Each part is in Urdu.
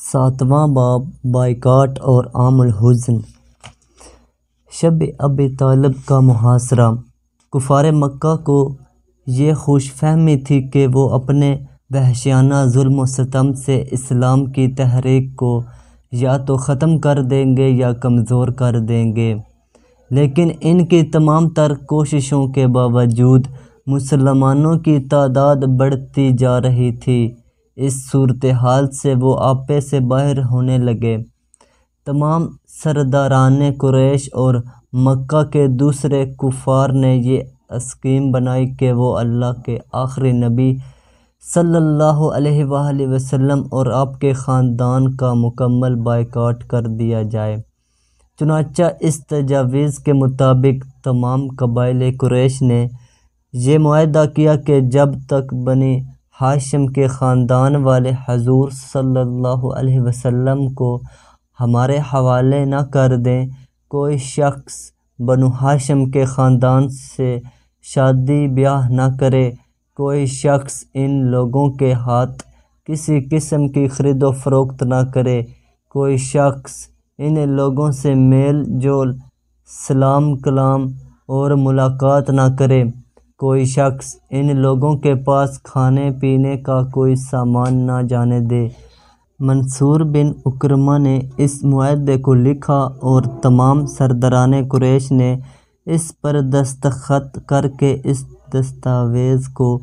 ساتواں باب بائیکاٹ اور عام الحزن۔ شب ابی طالب کا محاصرہ۔ کفار مکہ کو یہ خوش فہمی تھی کہ وہ اپنے وحشیانہ ظلم و ستم سے اسلام کی تحریک کو یا تو ختم کر دیں گے یا کمزور کر دیں گے۔ لیکن ان کی تمام تر کوششوں کے باوجود مسلمانوں کی تعداد بڑھتی جا رہی تھی۔ اس صورتحال سے وہ آپے سے باہر ہونے لگے۔ تمام سرداران قریش اور مکہ کے دوسرے کفار نے یہ اسکیم بنائی کہ وہ اللہ کے آخری نبی صلی اللہ علیہ وآلہ وسلم اور آپ کے خاندان کا مکمل بائیکاٹ کر دیا جائے۔ چنانچہ اس تجاویز کے مطابق تمام قبائل قریش نے یہ معاہدہ کیا کہ جب تک بنی ہاشم کے خاندان والے حضور صلی اللہ علیہ وسلم کو ہمارے حوالے نہ کر دیں۔ کوئی شخص بنو ہاشم کے خاندان سے شادی بیاہ نہ کرے۔ کوئی شخص ان لوگوں کے ہاتھ کسی قسم کی خرید و فروخت نہ کرے۔ کوئی شخص ان لوگوں سے میل جول، سلام کلام اور ملاقات نہ کرے۔ کوئی شخص ان لوگوں کے پاس کھانے پینے کا کوئی سامان نہ جانے دے۔ منصور بن اکرمہ نے اس معاہدے کو لکھا اور تمام سردران قریش نے اس پر دستخط کر کے اس دستاویز کو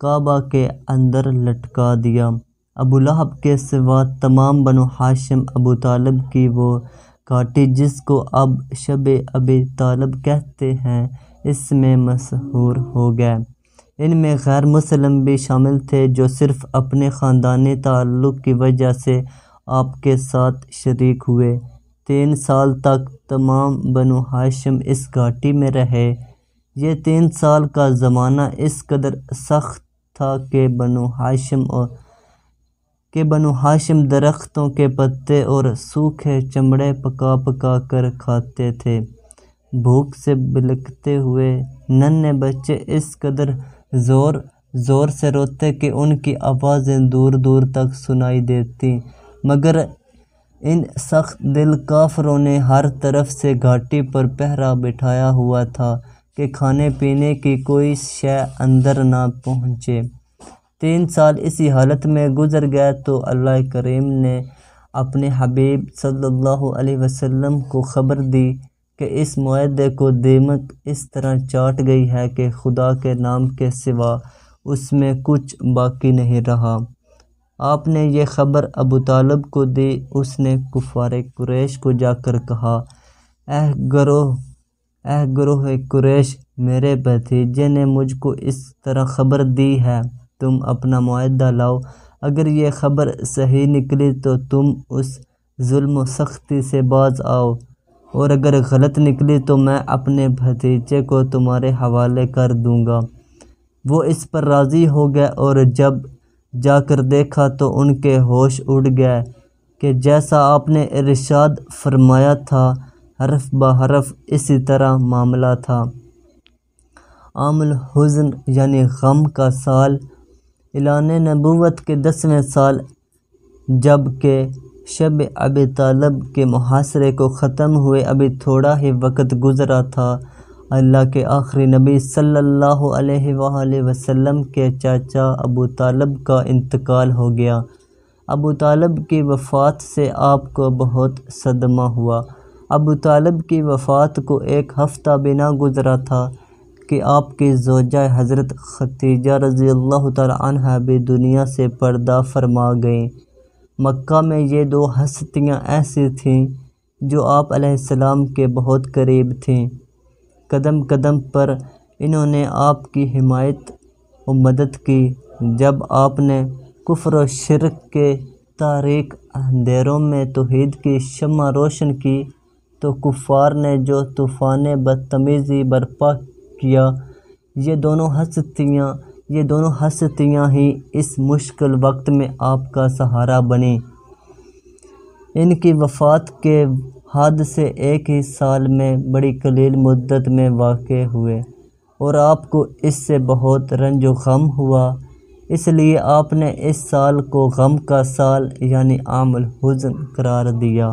کعبہ کے اندر لٹکا دیا۔ ابو لہب کے سوا تمام بنو ہاشم، ابو طالب کی وہ گھاٹی جس کو اب شب ابی طالب کہتے ہیں اس میں مشہور ہو گئے۔ ان میں غیر مسلم بھی شامل تھے جو صرف اپنے خاندانی تعلق کی وجہ سے آپ کے ساتھ شریک ہوئے۔ تین سال تک تمام بنو ہاشم اس گھاٹی میں رہے۔ یہ تین سال کا زمانہ اس قدر سخت تھا کہ بنو ہاشم اور کہ بنو ہاشم درختوں کے پتے اور سوکھے چمڑے پکا پکا کر کھاتے تھے۔ بھوک سے بلکتے ہوئے ننھے بچے اس قدر زور زور سے روتے کہ ان کی آوازیں دور دور تک سنائی دیتی۔ مگر ان سخت دل کافروں نے ہر طرف سے گھاٹی پر پہرا بٹھایا ہوا تھا کہ کھانے پینے کی کوئی شے اندر نہ پہنچے۔ تین سال اسی حالت میں گزر گئے تو اللہ کریم نے اپنے حبیب صلی اللہ علیہ وسلم کو خبر دی کہ اس معاہدے کو دیمک اس طرح چاٹ گئی ہے کہ خدا کے نام کے سوا اس میں کچھ باقی نہیں رہا۔ آپ نے یہ خبر ابو طالب کو دی، اس نے کفار قریش کو جا کر کہا، اے گروہ اے گروہ قریش، میرے بھتیجے نے مجھ کو اس طرح خبر دی ہے، تم اپنا معاہدہ لاؤ۔ اگر یہ خبر صحیح نکلی تو تم اس ظلم و سختی سے باز آؤ۔ اور اگر غلط نکلی تو میں اپنے بھتیجے کو تمہارے حوالے کر دوں گا۔ وہ اس پر راضی ہو گئے اور جب جا کر دیکھا تو ان کے ہوش اڑ گئے کہ جیسا آپ نے ارشاد فرمایا تھا، حرف بہ حرف اسی طرح معاملہ تھا۔ عام الحزن یعنی غم کا سال، اعلان نبوت کے دسویں سال، جبکہ شب ابی طالب کے محاصرے کو ختم ہوئے۔ ابھی تھوڑا ہی وقت گزرا تھا۔ اللہ کے آخری نبی صلی اللہ علیہ وآلہ وسلم کے چاچا ابو طالب کا انتقال ہو گیا۔ ابو طالب کی وفات سے آپ کو بہت صدمہ ہوا۔ ابو طالب کی وفات کو ایک ہفتہ بنا گزرا تھا کہ آپ کی زوجہ حضرت ختیجہ رضی اللہ تعالی عنہ بھی دنیا سے پردہ فرما گئیں۔ مکہ میں یہ دو ہستیاں ایسی تھیں جو آپ علیہ السلام کے بہت قریب تھیں۔ قدم قدم پر انہوں نے آپ کی حمایت و مدد کی۔ جب آپ نے کفر و شرک کے تاریک اندھیروں میں توحید کی شمع روشن کی، تو کفار نے جو طوفان بدتمیزی برپا کیا، یہ دونوں ہستیاں یہ دونوں ہستیاں ہی اس مشکل وقت میں آپ کا سہارا بنیں ان کی وفات کے حادثے ایک ہی سال میں بڑی قلیل مدت میں واقع ہوئے اور آپ کو اس سے بہت رنج و غم ہوا۔ اس لیے آپ نے اس سال کو غم کا سال یعنی عام الحزن قرار دیا۔